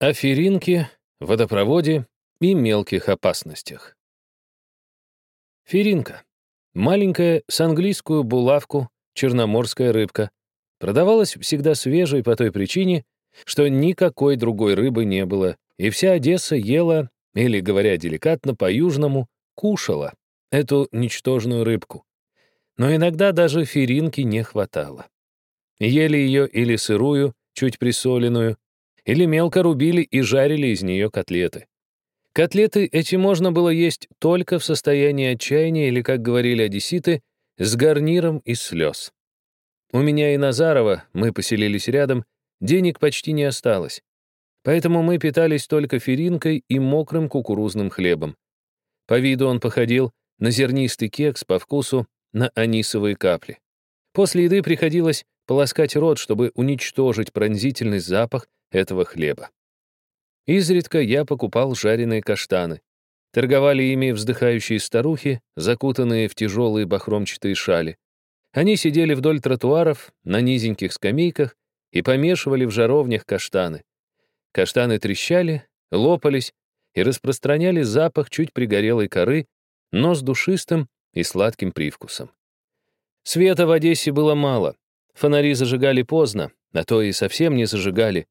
О феринке, водопроводе и мелких опасностях. Феринка. Маленькая с английскую булавку черноморская рыбка. Продавалась всегда свежей по той причине, что никакой другой рыбы не было, и вся Одесса ела, или, говоря деликатно, по-южному, кушала эту ничтожную рыбку. Но иногда даже феринки не хватало. Ели ее или сырую, чуть присоленную, или мелко рубили и жарили из нее котлеты. Котлеты эти можно было есть только в состоянии отчаяния или, как говорили одесситы, с гарниром из слез. У меня и Назарова, мы поселились рядом, денег почти не осталось. Поэтому мы питались только феринкой и мокрым кукурузным хлебом. По виду он походил на зернистый кекс, по вкусу — на анисовые капли. После еды приходилось полоскать рот, чтобы уничтожить пронзительный запах этого хлеба. Изредка я покупал жареные каштаны. Торговали ими вздыхающие старухи, закутанные в тяжелые бахромчатые шали. Они сидели вдоль тротуаров, на низеньких скамейках и помешивали в жаровнях каштаны. Каштаны трещали, лопались и распространяли запах чуть пригорелой коры, но с душистым и сладким привкусом. Света в Одессе было мало. Фонари зажигали поздно, а то и совсем не зажигали,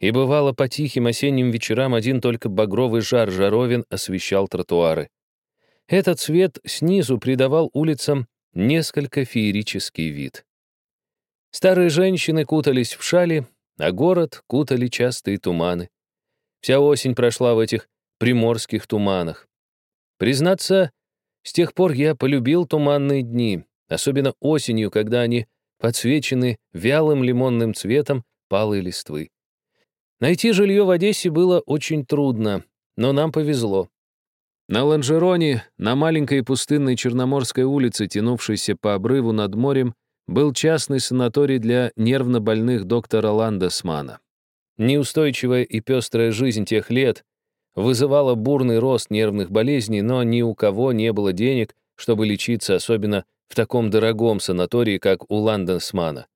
и бывало по тихим осенним вечерам один только багровый жар жаровин освещал тротуары. Этот свет снизу придавал улицам несколько феерический вид. Старые женщины кутались в шали, а город кутали частые туманы. Вся осень прошла в этих приморских туманах. Признаться, с тех пор я полюбил туманные дни, особенно осенью, когда они подсвечены вялым лимонным цветом палой листвы. Найти жилье в Одессе было очень трудно, но нам повезло. На Ланжероне, на маленькой пустынной Черноморской улице, тянувшейся по обрыву над морем, был частный санаторий для нервнобольных доктора Ландесмана. Неустойчивая и пестрая жизнь тех лет вызывала бурный рост нервных болезней, но ни у кого не было денег, чтобы лечиться, особенно в таком дорогом санатории, как у Ландесмана.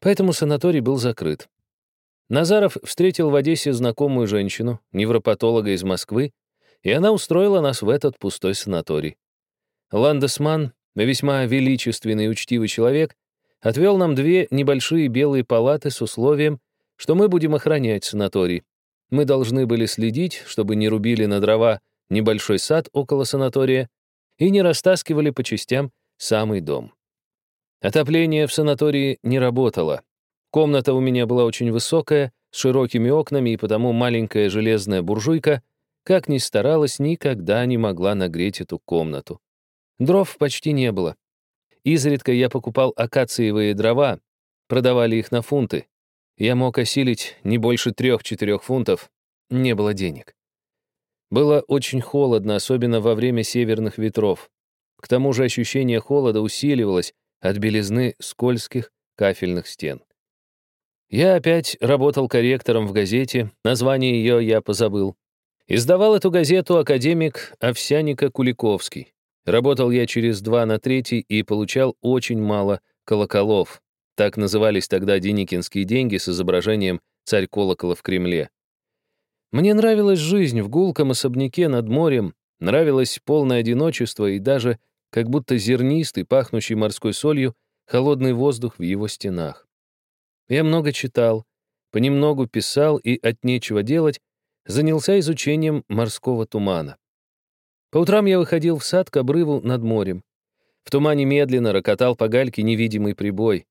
Поэтому санаторий был закрыт. Назаров встретил в Одессе знакомую женщину, невропатолога из Москвы, и она устроила нас в этот пустой санаторий. Ландесман, весьма величественный и учтивый человек, отвел нам две небольшие белые палаты с условием, что мы будем охранять санаторий. Мы должны были следить, чтобы не рубили на дрова небольшой сад около санатория и не растаскивали по частям самый дом. Отопление в санатории не работало, Комната у меня была очень высокая, с широкими окнами, и потому маленькая железная буржуйка, как ни старалась, никогда не могла нагреть эту комнату. Дров почти не было. Изредка я покупал акациевые дрова, продавали их на фунты. Я мог осилить не больше трех-четырех фунтов, не было денег. Было очень холодно, особенно во время северных ветров. К тому же ощущение холода усиливалось от белизны скользких кафельных стен. Я опять работал корректором в газете, название ее я позабыл. Издавал эту газету академик Овсяника Куликовский. Работал я через два на третий и получал очень мало колоколов. Так назывались тогда деникинские деньги с изображением царь колокола в Кремле. Мне нравилась жизнь в гулком особняке над морем, нравилось полное одиночество и даже как будто зернистый, пахнущий морской солью, холодный воздух в его стенах. Я много читал, понемногу писал и от нечего делать занялся изучением морского тумана. По утрам я выходил в сад к обрыву над морем. В тумане медленно рокотал по гальке невидимый прибой.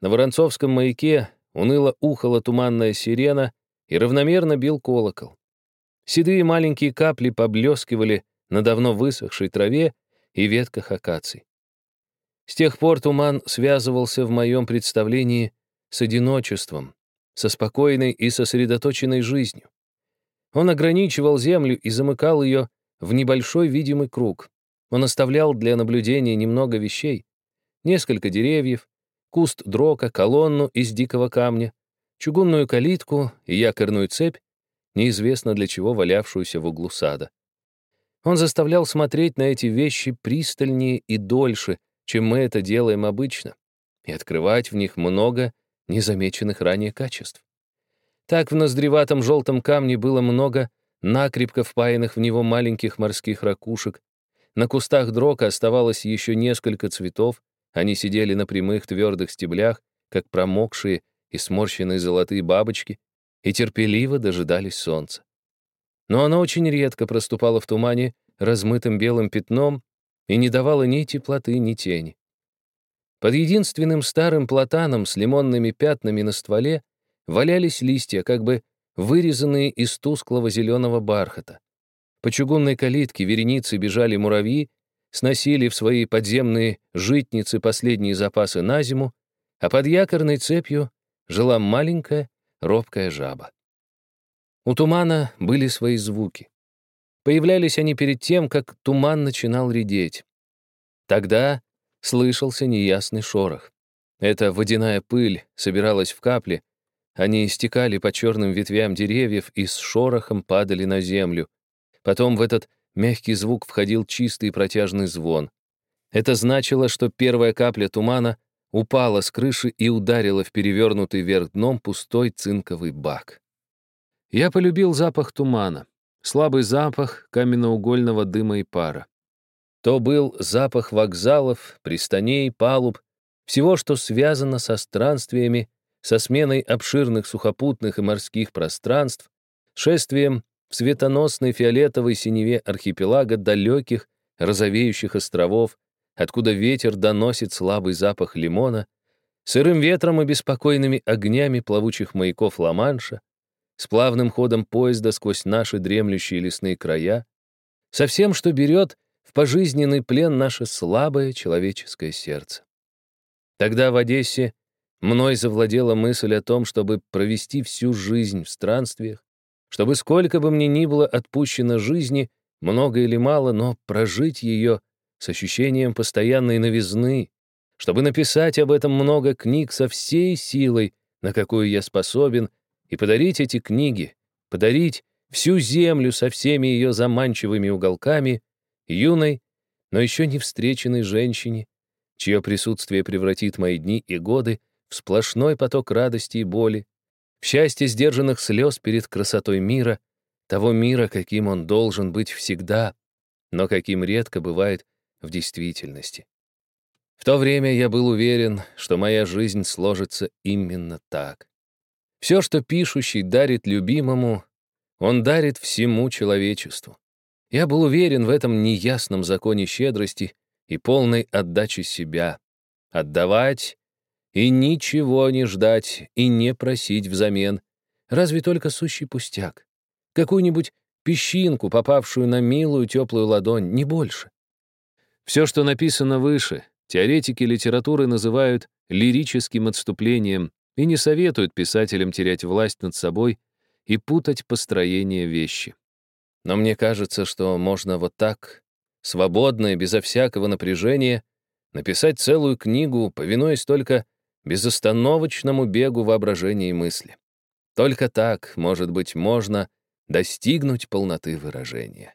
На Воронцовском маяке уныло ухала туманная сирена и равномерно бил колокол. Седые маленькие капли поблескивали на давно высохшей траве и ветках акаций. С тех пор туман связывался в моем представлении с одиночеством, со спокойной и сосредоточенной жизнью. Он ограничивал землю и замыкал ее в небольшой видимый круг. Он оставлял для наблюдения немного вещей. Несколько деревьев, куст дрока, колонну из дикого камня, чугунную калитку и якорную цепь, неизвестно для чего валявшуюся в углу сада. Он заставлял смотреть на эти вещи пристальнее и дольше, чем мы это делаем обычно, и открывать в них много незамеченных ранее качеств. Так в ноздреватом желтом камне было много накрепко впаянных в него маленьких морских ракушек. На кустах дрока оставалось еще несколько цветов, они сидели на прямых твердых стеблях, как промокшие и сморщенные золотые бабочки, и терпеливо дожидались солнца. Но оно очень редко проступало в тумане размытым белым пятном и не давало ни теплоты, ни тени. Под единственным старым платаном с лимонными пятнами на стволе валялись листья, как бы вырезанные из тусклого зеленого бархата. По чугунной калитке вереницы бежали муравьи, сносили в свои подземные житницы последние запасы на зиму, а под якорной цепью жила маленькая робкая жаба. У тумана были свои звуки. Появлялись они перед тем, как туман начинал редеть. Тогда слышался неясный шорох. Эта водяная пыль собиралась в капли, они истекали по черным ветвям деревьев и с шорохом падали на землю. Потом в этот мягкий звук входил чистый протяжный звон. Это значило, что первая капля тумана упала с крыши и ударила в перевернутый вверх дном пустой цинковый бак. Я полюбил запах тумана, слабый запах каменноугольного дыма и пара. То был запах вокзалов, пристаней, палуб, всего, что связано со странствиями, со сменой обширных сухопутных и морских пространств, шествием в светоносной фиолетовой синеве архипелага далеких, розовеющих островов, откуда ветер доносит слабый запах лимона, сырым ветром и беспокойными огнями плавучих маяков Ла-Манша, с плавным ходом поезда сквозь наши дремлющие лесные края, со всем, что берет пожизненный плен наше слабое человеческое сердце. Тогда в Одессе Мной завладела мысль о том, чтобы провести всю жизнь в странствиях, чтобы сколько бы мне ни было отпущено жизни, много или мало, но прожить ее с ощущением постоянной новизны, чтобы написать об этом много книг со всей силой, на какую я способен, и подарить эти книги, подарить всю землю со всеми ее заманчивыми уголками, юной, но еще не встреченной женщине, чье присутствие превратит мои дни и годы в сплошной поток радости и боли, в счастье сдержанных слез перед красотой мира, того мира, каким он должен быть всегда, но каким редко бывает в действительности. В то время я был уверен, что моя жизнь сложится именно так. Все, что пишущий дарит любимому, он дарит всему человечеству. Я был уверен в этом неясном законе щедрости и полной отдачи себя. Отдавать и ничего не ждать и не просить взамен. Разве только сущий пустяк. Какую-нибудь песчинку, попавшую на милую теплую ладонь, не больше. Все, что написано выше, теоретики литературы называют лирическим отступлением и не советуют писателям терять власть над собой и путать построение вещи. Но мне кажется, что можно вот так, свободно и безо всякого напряжения, написать целую книгу, повинуясь только безостановочному бегу воображения и мысли. Только так, может быть, можно достигнуть полноты выражения.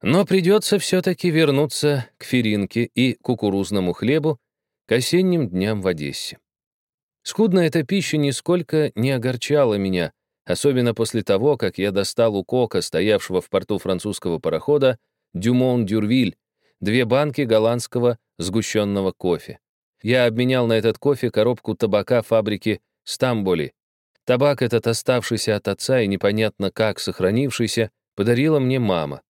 Но придется все-таки вернуться к феринке и кукурузному хлебу к осенним дням в Одессе. Скудная эта пища нисколько не огорчала меня, особенно после того, как я достал у кока, стоявшего в порту французского парохода, Дюмон-Дюрвиль, две банки голландского сгущенного кофе. Я обменял на этот кофе коробку табака фабрики Стамболи. Табак этот, оставшийся от отца и непонятно как сохранившийся, подарила мне мама.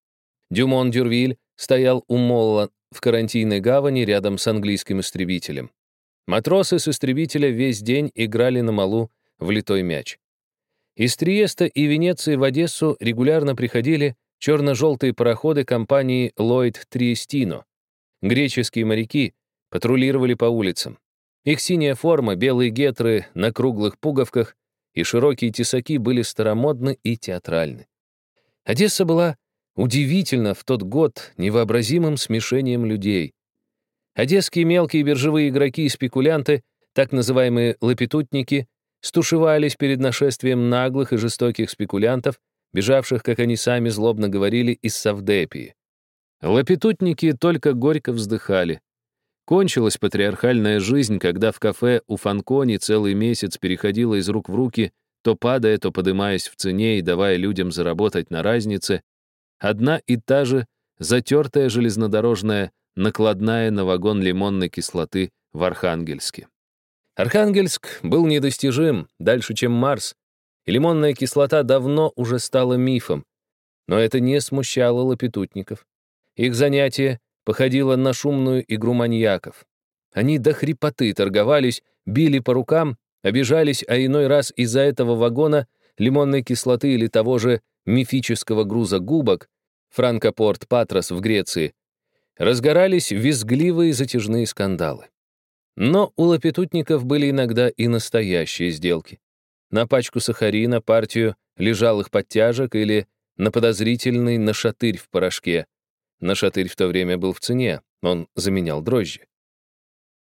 Дюмон Дюрвиль стоял у Молла в карантинной гавани рядом с английским истребителем. Матросы с истребителя весь день играли на малу в литой мяч. Из Триеста и Венеции в Одессу регулярно приходили черно-желтые пароходы компании Lloyd Triestino. Греческие моряки, патрулировали по улицам. Их синяя форма, белые гетры на круглых пуговках и широкие тесаки были старомодны и театральны. Одесса была удивительно в тот год невообразимым смешением людей. Одесские мелкие биржевые игроки и спекулянты, так называемые лапетутники, стушевались перед нашествием наглых и жестоких спекулянтов, бежавших, как они сами злобно говорили, из Савдепии. Лапетутники только горько вздыхали. Кончилась патриархальная жизнь, когда в кафе у Фанкони целый месяц переходила из рук в руки то падая, то подымаясь в цене и давая людям заработать на разнице, одна и та же затертая железнодорожная накладная на вагон лимонной кислоты в Архангельске. Архангельск был недостижим, дальше, чем Марс, и лимонная кислота давно уже стала мифом. Но это не смущало лапетутников. Их занятие походило на шумную игру маньяков. Они до хрипоты торговались, били по рукам, обижались, а иной раз из-за этого вагона лимонной кислоты или того же мифического груза губок Франкопорт Патрос в Греции разгорались визгливые затяжные скандалы. Но у лапетутников были иногда и настоящие сделки. На пачку сахарина, партию лежалых подтяжек или на подозрительный нашатырь в порошке. Нашатырь в то время был в цене, он заменял дрожжи.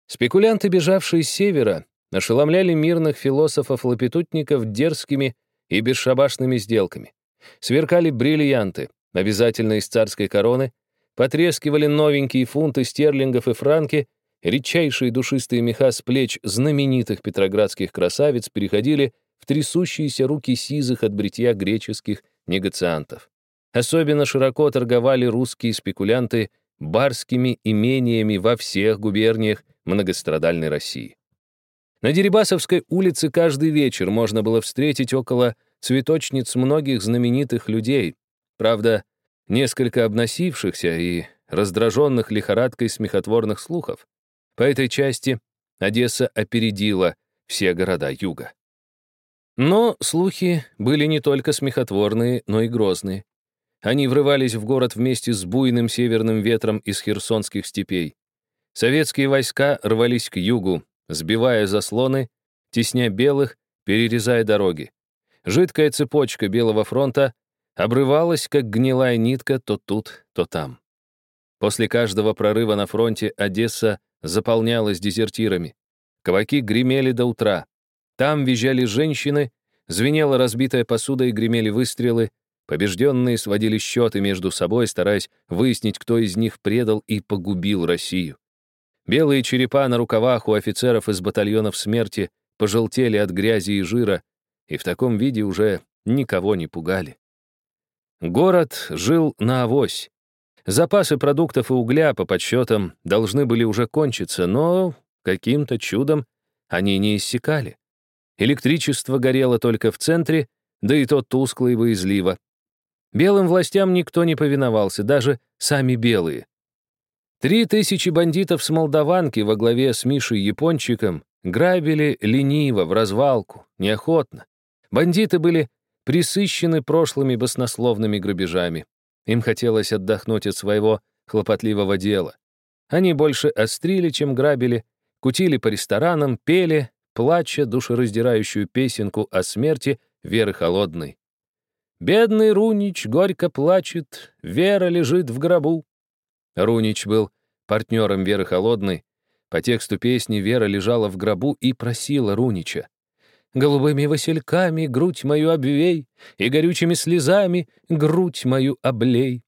Спекулянты, бежавшие с севера, ошеломляли мирных философов-лапетутников дерзкими и бесшабашными сделками. Сверкали бриллианты, обязательно из царской короны, потрескивали новенькие фунты стерлингов и франки, редчайшие душистые меха с плеч знаменитых петроградских красавиц переходили в трясущиеся руки сизых от бритья греческих негациантов. Особенно широко торговали русские спекулянты барскими имениями во всех губерниях многострадальной России. На Дерибасовской улице каждый вечер можно было встретить около цветочниц многих знаменитых людей, правда, несколько обносившихся и раздраженных лихорадкой смехотворных слухов. По этой части Одесса опередила все города юга. Но слухи были не только смехотворные, но и грозные. Они врывались в город вместе с буйным северным ветром из херсонских степей. Советские войска рвались к югу, сбивая заслоны, тесня белых, перерезая дороги. Жидкая цепочка Белого фронта обрывалась, как гнилая нитка, то тут, то там. После каждого прорыва на фронте Одесса заполнялась дезертирами. Кабаки гремели до утра. Там визжали женщины, звенела разбитая посуда и гремели выстрелы. Побежденные сводили счеты между собой, стараясь выяснить, кто из них предал и погубил Россию. Белые черепа на рукавах у офицеров из батальонов смерти пожелтели от грязи и жира, и в таком виде уже никого не пугали. Город жил на авось. Запасы продуктов и угля, по подсчетам, должны были уже кончиться, но каким-то чудом они не иссякали. Электричество горело только в центре, да и то тускло и боязливо. Белым властям никто не повиновался, даже сами белые. Три тысячи бандитов с Молдаванки во главе с Мишей Япончиком грабили лениво, в развалку, неохотно. Бандиты были присыщены прошлыми баснословными грабежами. Им хотелось отдохнуть от своего хлопотливого дела. Они больше острили, чем грабили, кутили по ресторанам, пели, плача душераздирающую песенку о смерти Веры Холодной. «Бедный Рунич горько плачет, Вера лежит в гробу». Рунич был партнером Веры Холодной. По тексту песни Вера лежала в гробу и просила Рунича. «Голубыми васильками грудь мою обвей, и горючими слезами грудь мою облей».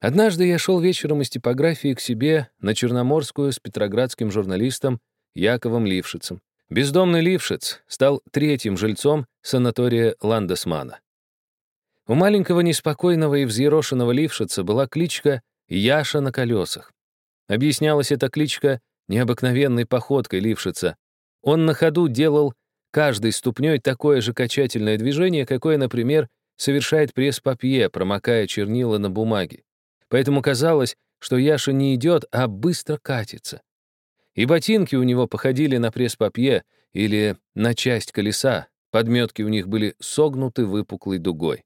Однажды я шел вечером из типографии к себе на Черноморскую с петроградским журналистом Яковом Лившицем. Бездомный Лившиц стал третьим жильцом санатория Ландесмана. У маленького неспокойного и взъерошенного Лившица была кличка Яша на колесах. Объяснялась эта кличка необыкновенной походкой Лившица. Он на ходу делал каждой ступней такое же качательное движение, какое, например, совершает пресс-папье, промокая чернила на бумаге. Поэтому казалось, что Яша не идет, а быстро катится. И ботинки у него походили на пресс-папье или на часть колеса, подметки у них были согнуты выпуклой дугой.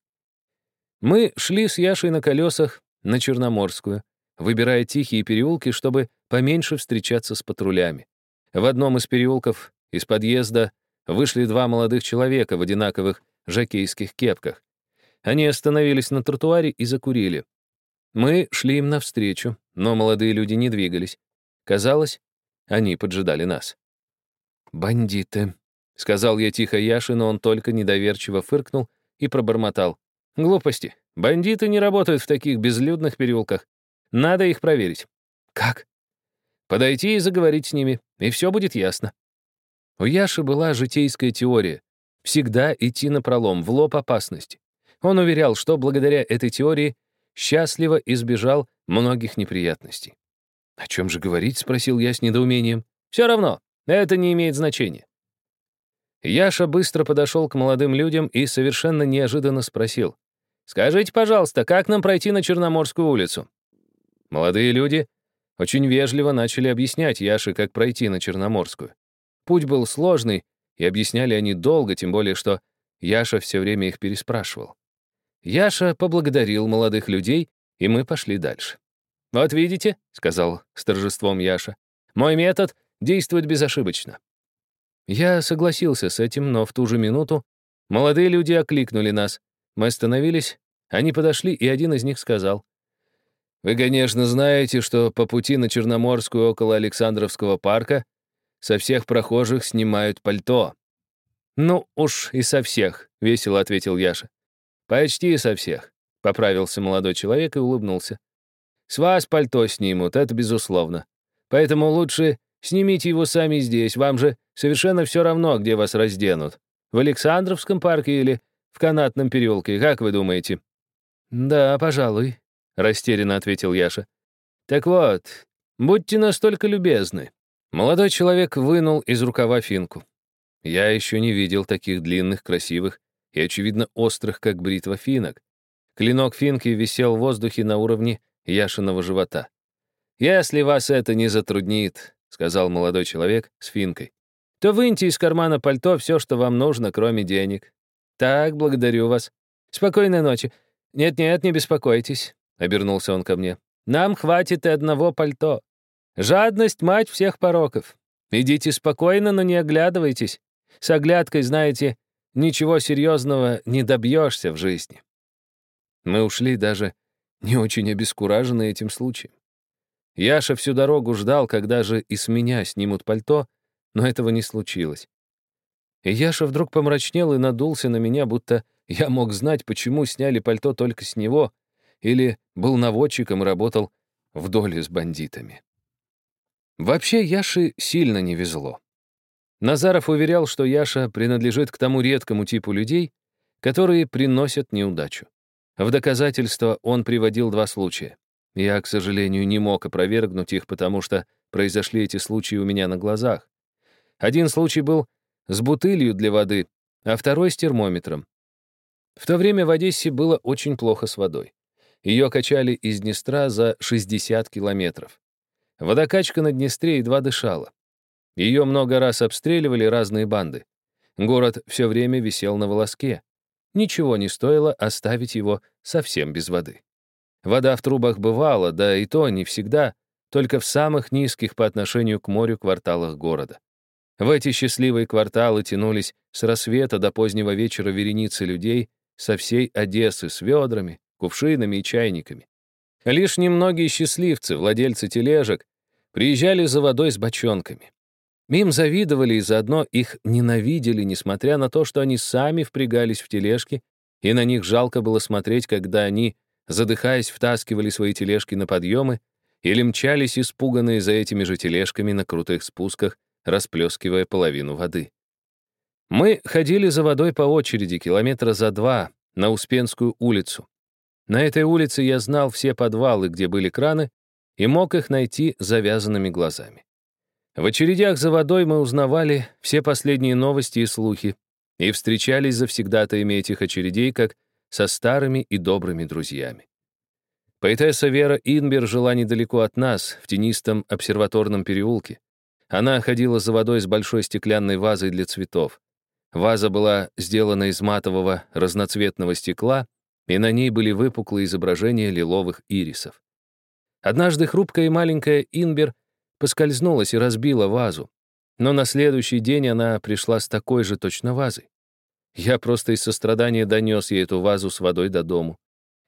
Мы шли с Яшей на колесах на Черноморскую, выбирая тихие переулки, чтобы поменьше встречаться с патрулями. В одном из переулков из подъезда вышли два молодых человека в одинаковых жакейских кепках. Они остановились на тротуаре и закурили. Мы шли им навстречу, но молодые люди не двигались. Казалось, они поджидали нас. «Бандиты», — сказал я тихо Яше, но он только недоверчиво фыркнул и пробормотал. «Глупости. Бандиты не работают в таких безлюдных переулках. Надо их проверить. Как? Подойти и заговорить с ними, и все будет ясно. У Яши была житейская теория. всегда идти на пролом, в лоб опасности. Он уверял, что благодаря этой теории счастливо избежал многих неприятностей. «О чем же говорить?» — спросил я с недоумением. «Все равно, это не имеет значения». Яша быстро подошел к молодым людям и совершенно неожиданно спросил. «Скажите, пожалуйста, как нам пройти на Черноморскую улицу?» Молодые люди очень вежливо начали объяснять Яше, как пройти на Черноморскую. Путь был сложный, и объясняли они долго, тем более что Яша все время их переспрашивал. Яша поблагодарил молодых людей, и мы пошли дальше. «Вот видите», — сказал с торжеством Яша, «мой метод действует безошибочно». Я согласился с этим, но в ту же минуту молодые люди окликнули нас. Мы остановились, они подошли, и один из них сказал, «Вы, конечно, знаете, что по пути на Черноморскую около Александровского парка со всех прохожих снимают пальто». «Ну уж и со всех», — весело ответил Яша. «Почти со всех», — поправился молодой человек и улыбнулся. «С вас пальто снимут, это безусловно. Поэтому лучше снимите его сами здесь, вам же совершенно все равно, где вас разденут. В Александровском парке или в канатном переулке, как вы думаете?» «Да, пожалуй», — растерянно ответил Яша. «Так вот, будьте настолько любезны». Молодой человек вынул из рукава финку. Я еще не видел таких длинных, красивых и, очевидно, острых, как бритва финок. Клинок финки висел в воздухе на уровне Яшиного живота. «Если вас это не затруднит», — сказал молодой человек с финкой, «то выньте из кармана пальто все, что вам нужно, кроме денег. Так, благодарю вас. Спокойной ночи. Нет-нет, не беспокойтесь», — обернулся он ко мне. «Нам хватит и одного пальто. Жадность — мать всех пороков. Идите спокойно, но не оглядывайтесь. С оглядкой, знаете, ничего серьезного не добьешься в жизни. Мы ушли даже не очень обескуражены этим случаем. Яша всю дорогу ждал, когда же и с меня снимут пальто, но этого не случилось. И Яша вдруг помрачнел и надулся на меня, будто я мог знать, почему сняли пальто только с него, или был наводчиком и работал в доле с бандитами. Вообще Яше сильно не везло. Назаров уверял, что Яша принадлежит к тому редкому типу людей, которые приносят неудачу. В доказательство он приводил два случая. Я, к сожалению, не мог опровергнуть их, потому что произошли эти случаи у меня на глазах. Один случай был с бутылью для воды, а второй — с термометром. В то время в Одессе было очень плохо с водой. Ее качали из Днестра за 60 километров. Водокачка на Днестре едва дышала. Ее много раз обстреливали разные банды. Город все время висел на волоске. Ничего не стоило оставить его совсем без воды. Вода в трубах бывала, да и то не всегда, только в самых низких по отношению к морю кварталах города. В эти счастливые кварталы тянулись с рассвета до позднего вечера вереницы людей со всей Одессы с ведрами, кувшинами и чайниками. Лишь немногие счастливцы, владельцы тележек, приезжали за водой с бочонками. Им завидовали и заодно их ненавидели, несмотря на то, что они сами впрягались в тележки, и на них жалко было смотреть, когда они, задыхаясь, втаскивали свои тележки на подъемы или мчались испуганные за этими же тележками на крутых спусках, расплескивая половину воды. Мы ходили за водой по очереди километра за два на Успенскую улицу. На этой улице я знал все подвалы, где были краны, и мог их найти завязанными глазами. В очередях за водой мы узнавали все последние новости и слухи и встречались завсегдатаями этих очередей как со старыми и добрыми друзьями. Поэтесса Вера Инбер жила недалеко от нас, в тенистом обсерваторном переулке. Она ходила за водой с большой стеклянной вазой для цветов. Ваза была сделана из матового разноцветного стекла, и на ней были выпуклые изображения лиловых ирисов. Однажды хрупкая и маленькая Инбер — поскользнулась и разбила вазу. Но на следующий день она пришла с такой же точно вазой. Я просто из сострадания донес ей эту вазу с водой до дому.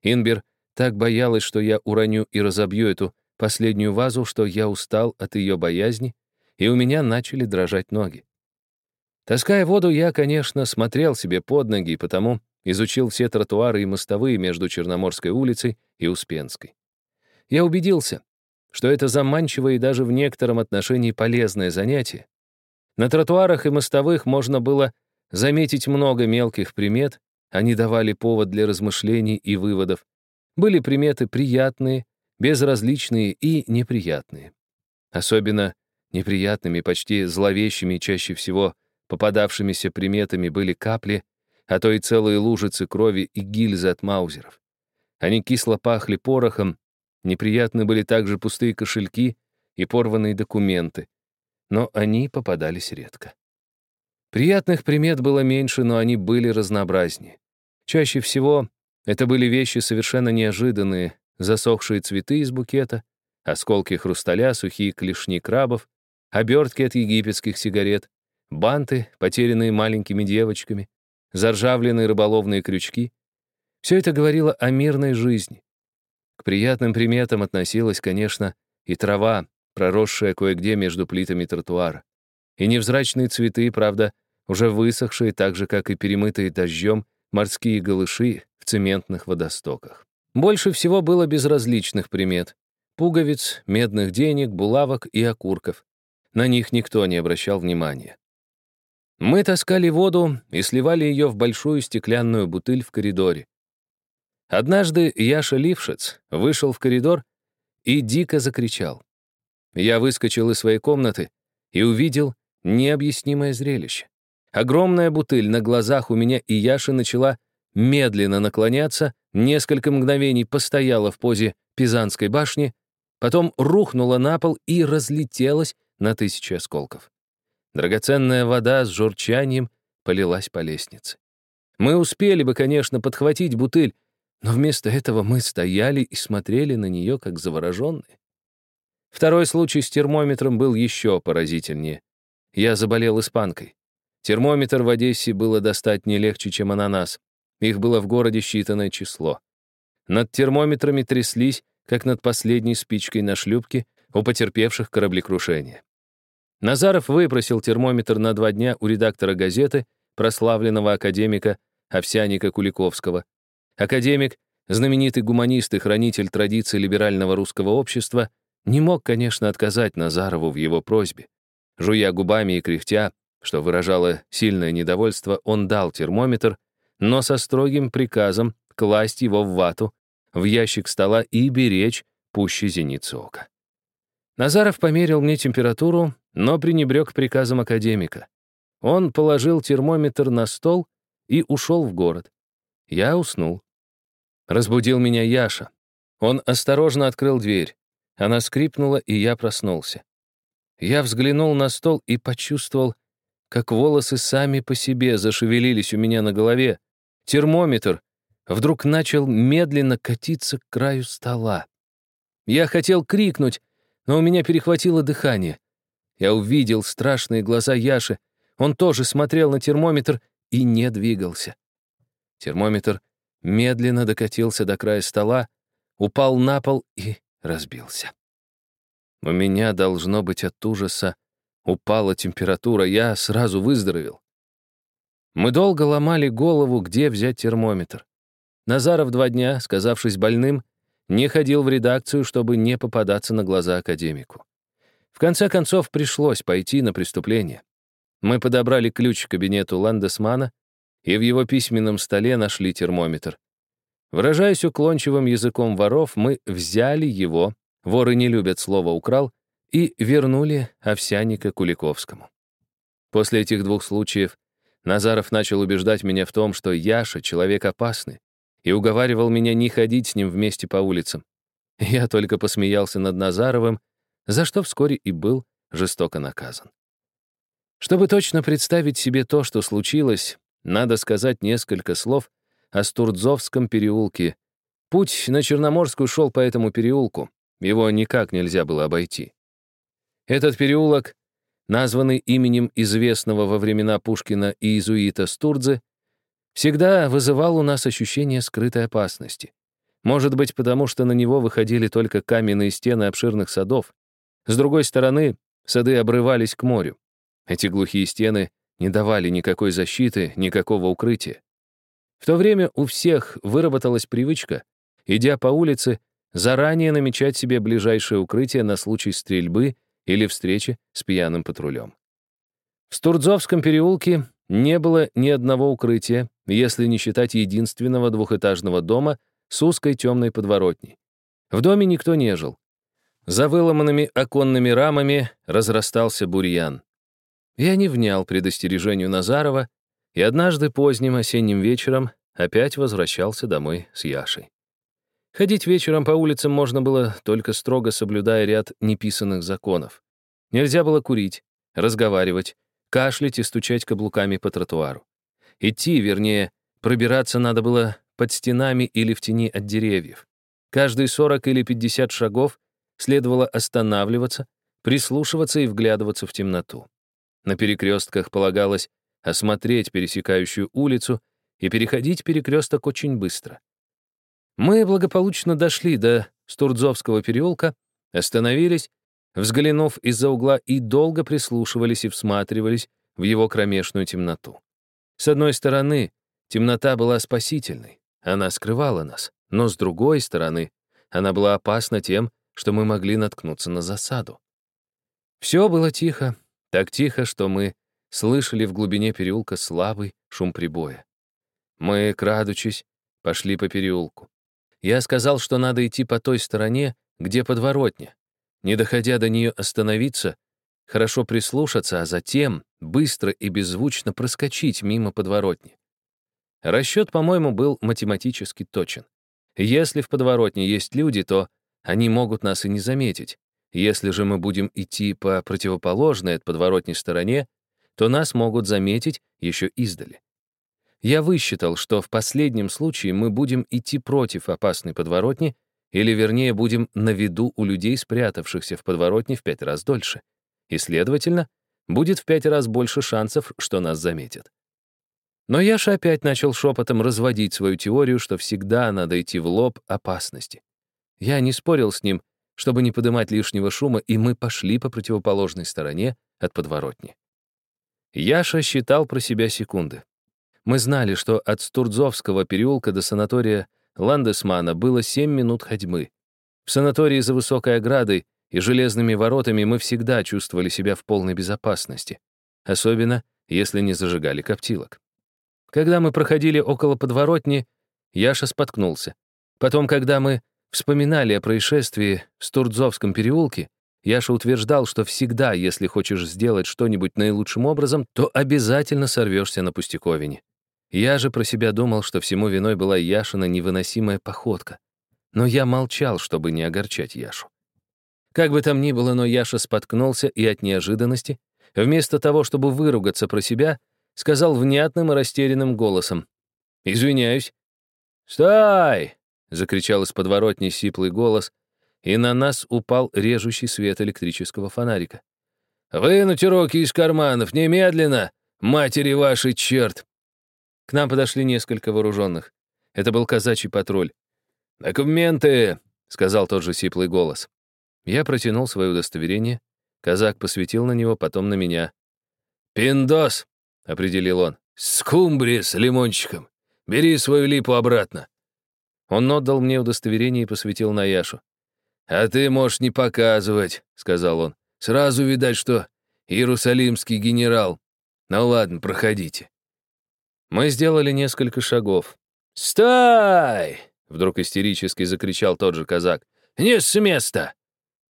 Инбер так боялась, что я уроню и разобью эту последнюю вазу, что я устал от ее боязни, и у меня начали дрожать ноги. Таская воду, я, конечно, смотрел себе под ноги, потому изучил все тротуары и мостовые между Черноморской улицей и Успенской. Я убедился, что это заманчивое и даже в некотором отношении полезное занятие. На тротуарах и мостовых можно было заметить много мелких примет, они давали повод для размышлений и выводов. Были приметы приятные, безразличные и неприятные. Особенно неприятными, почти зловещими чаще всего попадавшимися приметами были капли, а то и целые лужицы крови и гильзы от маузеров. Они кисло пахли порохом, неприятны были также пустые кошельки и порванные документы, но они попадались редко. Приятных примет было меньше, но они были разнообразнее. Чаще всего это были вещи совершенно неожиданные, засохшие цветы из букета, осколки хрусталя, сухие клешни крабов, обертки от египетских сигарет, банты, потерянные маленькими девочками, заржавленные рыболовные крючки. Все это говорило о мирной жизни. К приятным приметам относилась, конечно, и трава, проросшая кое-где между плитами тротуара. И невзрачные цветы, правда, уже высохшие, так же, как и перемытые дождем, морские голыши в цементных водостоках. Больше всего было безразличных примет. Пуговиц, медных денег, булавок и окурков. На них никто не обращал внимания. Мы таскали воду и сливали ее в большую стеклянную бутыль в коридоре. Однажды Яша Лившиц вышел в коридор и дико закричал. Я выскочил из своей комнаты и увидел необъяснимое зрелище. Огромная бутыль на глазах у меня и Яши начала медленно наклоняться, несколько мгновений постояла в позе Пизанской башни, потом рухнула на пол и разлетелась на тысячи осколков. Драгоценная вода с журчанием полилась по лестнице. Мы успели бы, конечно, подхватить бутыль, но вместо этого мы стояли и смотрели на нее, как завороженные. Второй случай с термометром был еще поразительнее. Я заболел испанкой. Термометр в Одессе было достать не легче, чем ананас. Их было в городе считанное число. Над термометрами тряслись, как над последней спичкой на шлюпке у потерпевших кораблекрушения. Назаров выпросил термометр на два дня у редактора газеты, прославленного академика Овсяника Куликовского. Академик, знаменитый гуманист и хранитель традиций либерального русского общества, не мог, конечно, отказать Назарову в его просьбе. Жуя губами и кряхтя, что выражало сильное недовольство, он дал термометр, но со строгим приказом класть его в вату, в ящик стола и беречь пуще зеницу ока. Назаров померил мне температуру, но пренебрег приказом академика. Он положил термометр на стол и ушел в город. Я уснул. Разбудил меня Яша. Он осторожно открыл дверь. Она скрипнула, и я проснулся. Я взглянул на стол и почувствовал, как волосы сами по себе зашевелились у меня на голове. Термометр вдруг начал медленно катиться к краю стола. Я хотел крикнуть, но у меня перехватило дыхание. Я увидел страшные глаза Яши. Он тоже смотрел на термометр и не двигался. Термометр медленно докатился до края стола, упал на пол и разбился. У меня, должно быть, от ужаса упала температура, я сразу выздоровел. Мы долго ломали голову, где взять термометр. Назаров два дня, сказавшись больным, не ходил в редакцию, чтобы не попадаться на глаза академику. В конце концов, пришлось пойти на преступление. Мы подобрали ключ к кабинету Ландесмана и в его письменном столе нашли термометр. Выражаясь уклончивым языком воров, мы взяли его воры не любят слово «украл», и вернули овсяника Куликовскому. После этих двух случаев Назаров начал убеждать меня в том, что Яша — человек опасный, и уговаривал меня не ходить с ним вместе по улицам. Я только посмеялся над Назаровым, за что вскоре и был жестоко наказан. Чтобы точно представить себе то, что случилось, надо сказать несколько слов о Стурдзовском переулке. Путь на Черноморскую шел по этому переулку. Его никак нельзя было обойти. Этот переулок, названный именем известного во времена Пушкина и иезуита Стурдзе, всегда вызывал у нас ощущение скрытой опасности. Может быть, потому что на него выходили только каменные стены обширных садов. С другой стороны, сады обрывались к морю. Эти глухие стены не давали никакой защиты, никакого укрытия. В то время у всех выработалась привычка, идя по улице, заранее намечать себе ближайшее укрытие на случай стрельбы или встречи с пьяным патрулем. В Стурдзовском переулке не было ни одного укрытия, если не считать единственного двухэтажного дома с узкой темной подворотней. В доме никто не жил. За выломанными оконными рамами разрастался бурьян. Я не внял предостережению Назарова и однажды поздним осенним вечером опять возвращался домой с Яшей. Ходить вечером по улицам можно было, только строго соблюдая ряд неписанных законов. Нельзя было курить, разговаривать, кашлять и стучать каблуками по тротуару. Идти, вернее, пробираться надо было под стенами или в тени от деревьев. Каждые 40 или 50 шагов следовало останавливаться, прислушиваться и вглядываться в темноту. На перекрестках полагалось осмотреть пересекающую улицу и переходить перекресток очень быстро. Мы благополучно дошли до Стурдзовского переулка, остановились, взглянув из-за угла, и долго прислушивались и всматривались в его кромешную темноту. С одной стороны, темнота была спасительной, она скрывала нас, но с другой стороны, она была опасна тем, что мы могли наткнуться на засаду. Все было тихо, так тихо, что мы слышали в глубине переулка слабый шум прибоя. Мы, крадучись, пошли по переулку. Я сказал, что надо идти по той стороне, где подворотня. Не доходя до нее остановиться, хорошо прислушаться, а затем быстро и беззвучно проскочить мимо подворотни. Расчет, по-моему, был математически точен. Если в подворотне есть люди, то они могут нас и не заметить. Если же мы будем идти по противоположной от подворотни стороне, то нас могут заметить еще издали. Я высчитал, что в последнем случае мы будем идти против опасной подворотни, или, вернее, будем на виду у людей, спрятавшихся в подворотне в пять раз дольше. И, следовательно, будет в пять раз больше шансов, что нас заметят. Но Яша опять начал шепотом разводить свою теорию, что всегда надо идти в лоб опасности. Я не спорил с ним, чтобы не поднимать лишнего шума, и мы пошли по противоположной стороне от подворотни. Яша считал про себя секунды. Мы знали, что от Стурдзовского переулка до санатория Ландесмана было 7 минут ходьбы. В санатории за высокой оградой и железными воротами мы всегда чувствовали себя в полной безопасности, особенно если не зажигали коптилок. Когда мы проходили около подворотни, Яша споткнулся. Потом, когда мы вспоминали о происшествии в Стурдзовском переулке, Яша утверждал, что всегда, если хочешь сделать что-нибудь наилучшим образом, то обязательно сорвешься на пустяковине. Я же про себя думал, что всему виной была Яшина невыносимая походка. Но я молчал, чтобы не огорчать Яшу. Как бы там ни было, но Яша споткнулся и от неожиданности, вместо того, чтобы выругаться про себя, сказал внятным и растерянным голосом. «Извиняюсь». «Стой!» — закричал из подворотни сиплый голос, и на нас упал режущий свет электрического фонарика. «Вынуть руки из карманов, немедленно! Матери вашей, черт!» К нам подошли несколько вооруженных. Это был казачий патруль. «Документы!» — сказал тот же сиплый голос. Я протянул свое удостоверение. Казак посветил на него, потом на меня. «Пиндос!» — определил он. «Скумбрия с лимончиком. Бери свою липу обратно». Он отдал мне удостоверение и посветил на Яшу. «А ты можешь не показывать», — сказал он. «Сразу видать, что иерусалимский генерал. Ну ладно, проходите». Мы сделали несколько шагов. «Стой!» — вдруг истерически закричал тот же казак. «Не с места!»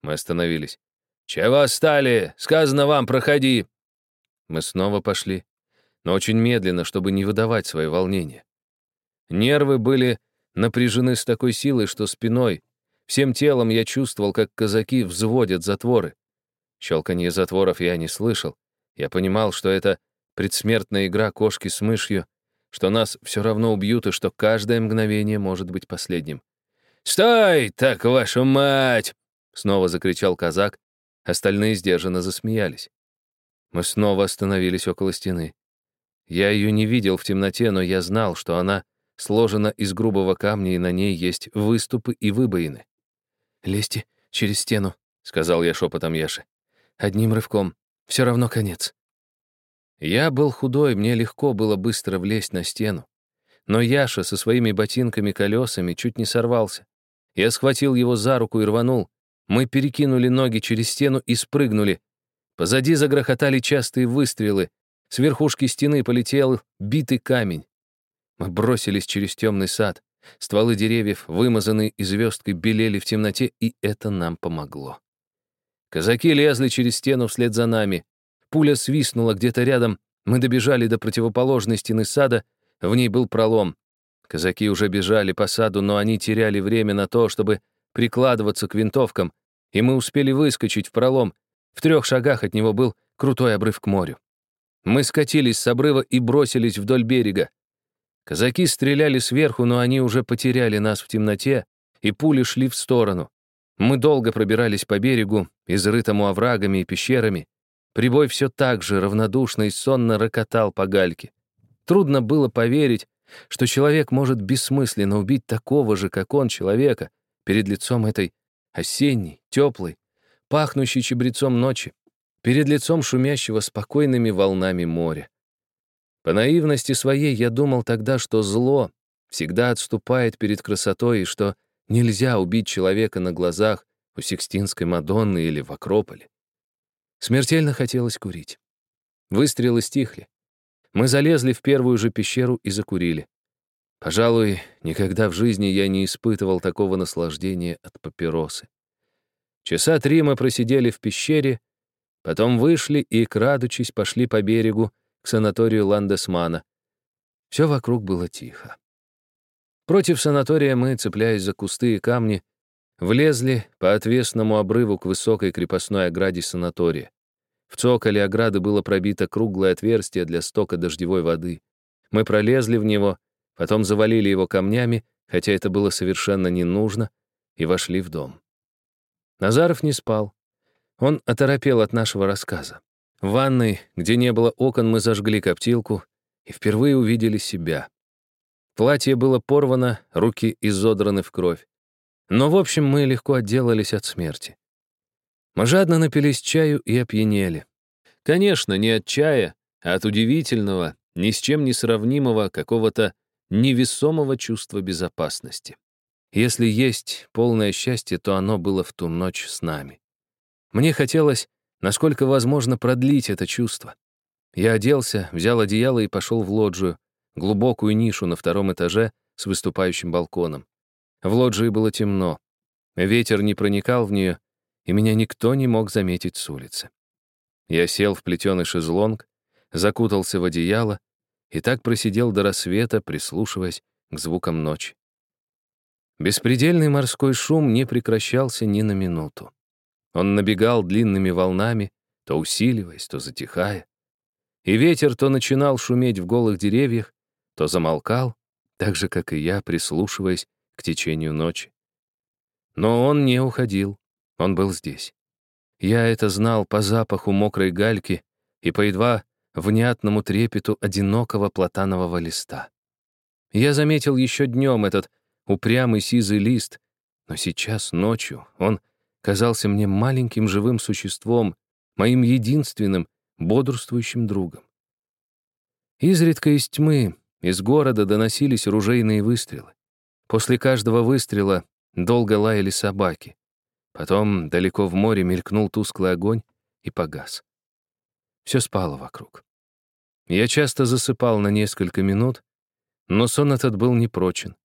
Мы остановились. «Чего стали? Сказано вам, проходи!» Мы снова пошли но очень медленно, чтобы не выдавать свои волнения. Нервы были напряжены с такой силой, что спиной, всем телом я чувствовал, как казаки взводят затворы. Щелканье затворов я не слышал. Я понимал, что это предсмертная игра кошки с мышью, что нас все равно убьют и что каждое мгновение может быть последним. «Стой, так вашу мать!» — снова закричал казак. Остальные сдержанно засмеялись. Мы снова остановились около стены. Я ее не видел в темноте, но я знал, что она сложена из грубого камня, и на ней есть выступы и выбоины. «Лезьте через стену», — сказал я шепотом Яше. «Одним рывком. Все равно конец». Я был худой, мне легко было быстро влезть на стену. Но Яша со своими ботинками-колесами чуть не сорвался. Я схватил его за руку и рванул. Мы перекинули ноги через стену и спрыгнули. Позади загрохотали частые выстрелы. С верхушки стены полетел битый камень. Мы бросились через темный сад. Стволы деревьев, вымазанные и звездкой, белели в темноте, и это нам помогло. Казаки лезли через стену вслед за нами. Пуля свистнула где-то рядом. Мы добежали до противоположной стены сада. В ней был пролом. Казаки уже бежали по саду, но они теряли время на то, чтобы прикладываться к винтовкам, и мы успели выскочить в пролом. В трех шагах от него был крутой обрыв к морю. Мы скатились с обрыва и бросились вдоль берега. Казаки стреляли сверху, но они уже потеряли нас в темноте, и пули шли в сторону. Мы долго пробирались по берегу, изрытому оврагами и пещерами. Прибой все так же равнодушно и сонно рокотал по гальке. Трудно было поверить, что человек может бессмысленно убить такого же, как он, человека, перед лицом этой осенней, теплой, пахнущей чебрецом ночи, перед лицом шумящего спокойными волнами моря. По наивности своей я думал тогда, что зло всегда отступает перед красотой и что нельзя убить человека на глазах у Сикстинской Мадонны или в Акрополе. Смертельно хотелось курить. Выстрелы стихли. Мы залезли в первую же пещеру и закурили. Пожалуй, никогда в жизни я не испытывал такого наслаждения от папиросы. Часа три мы просидели в пещере, потом вышли и, крадучись, пошли по берегу, к санаторию Ландесмана. Все вокруг было тихо. Против санатория мы, цепляясь за кусты и камни, влезли по отвесному обрыву к высокой крепостной ограде санатория. В цоколе ограды было пробито круглое отверстие для стока дождевой воды. Мы пролезли в него, потом завалили его камнями, хотя это было совершенно не нужно, и вошли в дом. Назаров не спал. Он оторопел от нашего рассказа. В ванной, где не было окон, мы зажгли коптилку и впервые увидели себя. Платье было порвано, руки изодраны в кровь. Но, в общем, мы легко отделались от смерти. Мы жадно напились чаю и опьянели. Конечно, не от чая, а от удивительного, ни с чем не сравнимого какого-то невесомого чувства безопасности. Если есть полное счастье, то оно было в ту ночь с нами. Мне хотелось насколько возможно продлить это чувство. Я оделся, взял одеяло и пошел в лоджию, глубокую нишу на втором этаже с выступающим балконом. В лоджии было темно. Ветер не проникал в нее, и меня никто не мог заметить с улицы. Я сел в плетеный шезлонг, закутался в одеяло и так просидел до рассвета, прислушиваясь к звукам ночи. Беспредельный морской шум не прекращался ни на минуту. Он набегал длинными волнами, то усиливаясь, то затихая. И ветер то начинал шуметь в голых деревьях, то замолкал, так же, как и я, прислушиваясь к течению ночи. Но он не уходил, он был здесь. Я это знал по запаху мокрой гальки и по едва внятному трепету одинокого платанового листа. Я заметил еще днем этот упрямый сизый лист, но сейчас, ночью, он казался мне маленьким живым существом, моим единственным, бодрствующим другом. Изредка из тьмы, из города доносились ружейные выстрелы. После каждого выстрела долго лаяли собаки. Потом далеко в море мелькнул тусклый огонь и погас. Все спало вокруг. Я часто засыпал на несколько минут, но сон этот был непрочен.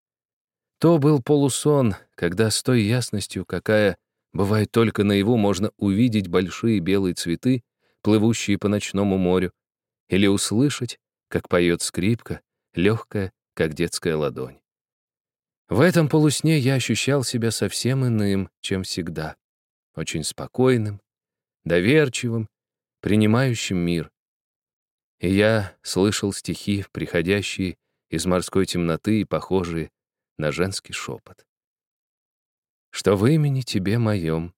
То был полусон, когда с той ясностью, какая Бывает, только наяву можно увидеть большие белые цветы, плывущие по ночному морю, или услышать, как поет скрипка, легкая, как детская ладонь. В этом полусне я ощущал себя совсем иным, чем всегда. Очень спокойным, доверчивым, принимающим мир. И я слышал стихи, приходящие из морской темноты и похожие на женский шепот что в имени тебе моем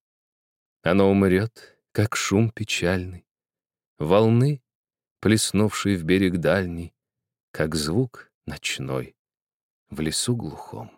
оно умрет, как шум печальный, волны, плеснувшие в берег дальний, как звук ночной в лесу глухом.